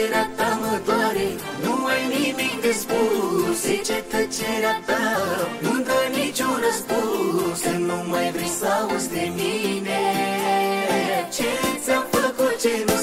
Tăcerea ta mă doare, nu ai nimic de spus. Zice tăcerea ta, nu-mi dă niciun răspuns. Că nu mai vrei să auzi de mine. Ce ți-am făcut ce nu